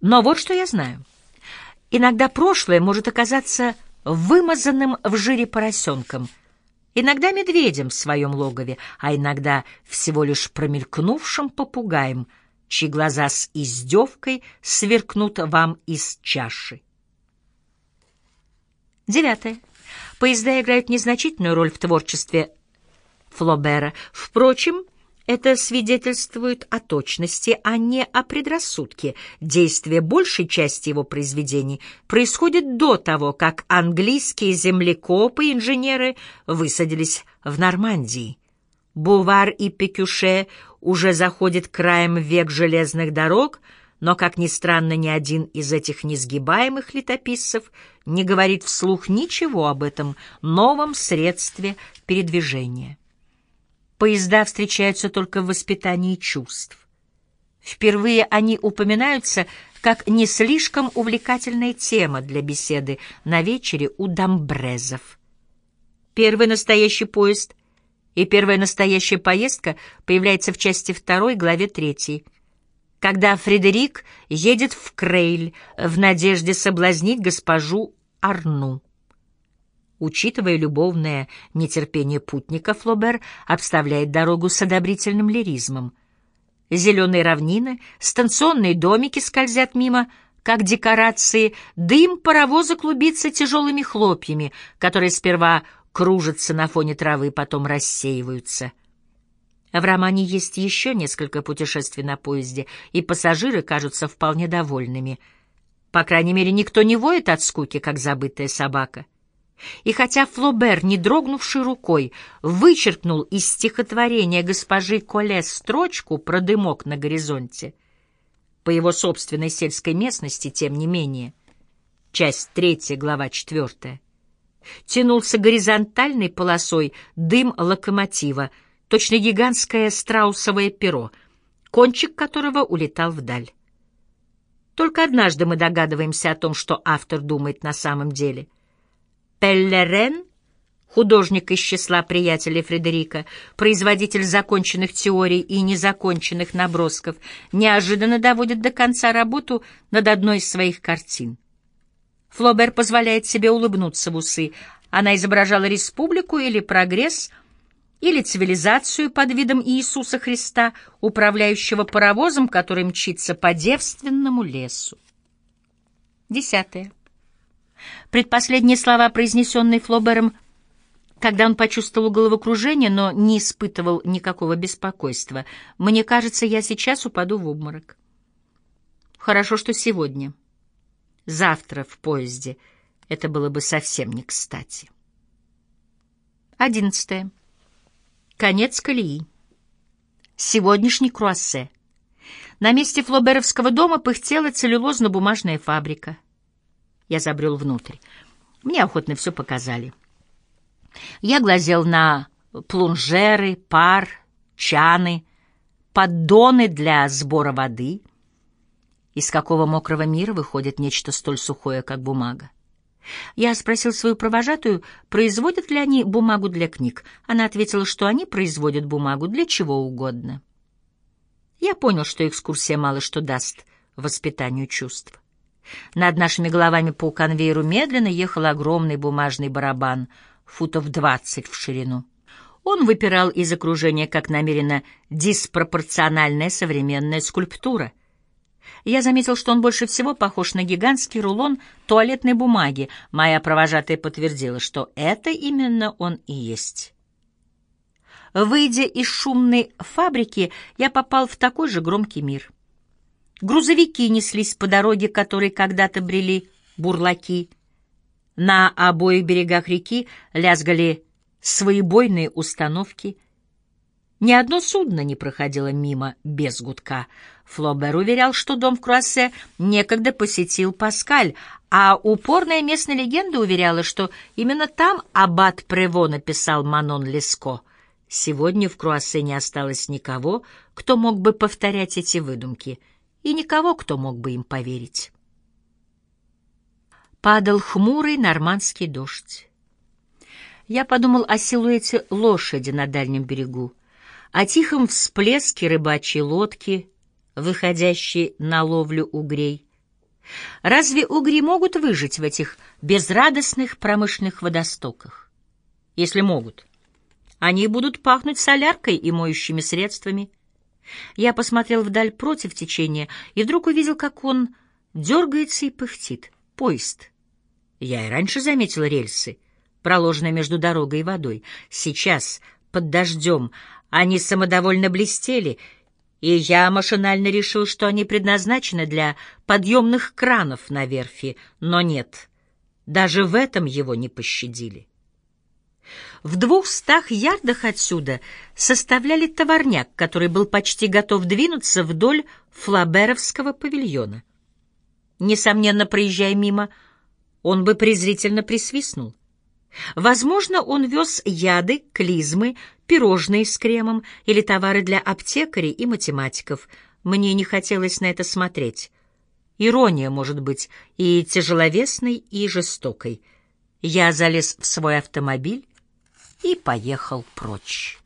Но вот что я знаю. Иногда прошлое может оказаться вымазанным в жире поросенком, иногда медведем в своем логове, а иногда всего лишь промелькнувшим попугаем, чьи глаза с издевкой сверкнут вам из чаши. Девятое. Поезда играют незначительную роль в творчестве Флобера. Впрочем, это свидетельствует о точности, а не о предрассудке. Действие большей части его произведений происходит до того, как английские землекопы инженеры высадились в Нормандии. Бувар и Пекюше уже заходит краем век железных дорог, но, как ни странно, ни один из этих несгибаемых летописцев не говорит вслух ничего об этом новом средстве передвижения. Поезда встречаются только в воспитании чувств. Впервые они упоминаются как не слишком увлекательная тема для беседы на вечере у Дамбрезов. Первый настоящий поезд и первая настоящая поездка появляется в части второй, главе третьей, когда Фредерик едет в Крейль в надежде соблазнить госпожу Арну. Учитывая любовное нетерпение путника, Флобер обставляет дорогу с одобрительным лиризмом. Зеленые равнины, станционные домики скользят мимо, как декорации, дым паровоза клубится тяжелыми хлопьями, которые сперва кружатся на фоне травы, потом рассеиваются. В романе есть еще несколько путешествий на поезде, и пассажиры кажутся вполне довольными. По крайней мере, никто не воет от скуки, как забытая собака. И хотя Флобер, не дрогнувший рукой, вычеркнул из стихотворения госпожи Коле строчку про дымок на горизонте, по его собственной сельской местности, тем не менее, часть третья, глава четвертая, тянулся горизонтальной полосой дым локомотива, точно гигантское страусовое перо, кончик которого улетал вдаль. Только однажды мы догадываемся о том, что автор думает на самом деле — Пеллерен, художник из числа приятелей Фредерика, производитель законченных теорий и незаконченных набросков, неожиданно доводит до конца работу над одной из своих картин. Флобер позволяет себе улыбнуться в усы. Она изображала республику или прогресс, или цивилизацию под видом Иисуса Христа, управляющего паровозом, который мчится по девственному лесу. Десятое. Предпоследние слова, произнесенные Флобером, когда он почувствовал головокружение, но не испытывал никакого беспокойства. «Мне кажется, я сейчас упаду в обморок». Хорошо, что сегодня. Завтра в поезде. Это было бы совсем не кстати. Одиннадцатое. Конец колеи. Сегодняшний круассе. На месте флоберовского дома пыхтела целлюлозно-бумажная фабрика — я забрел внутрь. Мне охотно все показали. Я глазел на плунжеры, пар, чаны, поддоны для сбора воды. Из какого мокрого мира выходит нечто столь сухое, как бумага? Я спросил свою провожатую, производят ли они бумагу для книг. Она ответила, что они производят бумагу для чего угодно. Я понял, что экскурсия мало что даст воспитанию чувств. Над нашими головами по конвейеру медленно ехал огромный бумажный барабан, футов двадцать в ширину. Он выпирал из окружения как намеренно диспропорциональная современная скульптура. Я заметил, что он больше всего похож на гигантский рулон туалетной бумаги. Моя провожатая подтвердила, что это именно он и есть. Выйдя из шумной фабрики, я попал в такой же громкий мир — Грузовики неслись по дороге, которой когда-то брели бурлаки. На обоих берегах реки лязгали своебойные установки. Ни одно судно не проходило мимо без гудка. Флобер уверял, что дом в Круассе некогда посетил Паскаль, а упорная местная легенда уверяла, что именно там аббат Прево написал Манон Леско. Сегодня в Круассе не осталось никого, кто мог бы повторять эти выдумки — и никого, кто мог бы им поверить. Падал хмурый нормандский дождь. Я подумал о силуэте лошади на дальнем берегу, о тихом всплеске рыбачьей лодки, выходящей на ловлю угрей, Разве угри могут выжить в этих безрадостных промышленных водостоках? Если могут, они будут пахнуть соляркой и моющими средствами. Я посмотрел вдаль против течения и вдруг увидел, как он дергается и пыхтит. Поезд. Я и раньше заметил рельсы, проложенные между дорогой и водой. Сейчас, под дождем, они самодовольно блестели — и я машинально решил, что они предназначены для подъемных кранов на верфи, но нет, даже в этом его не пощадили. В двухстах ярдах отсюда составляли товарняк, который был почти готов двинуться вдоль флаберовского павильона. Несомненно, проезжая мимо, он бы презрительно присвистнул. Возможно, он вез яды, клизмы, пирожные с кремом или товары для аптекарей и математиков. Мне не хотелось на это смотреть. Ирония может быть и тяжеловесной, и жестокой. Я залез в свой автомобиль и поехал прочь.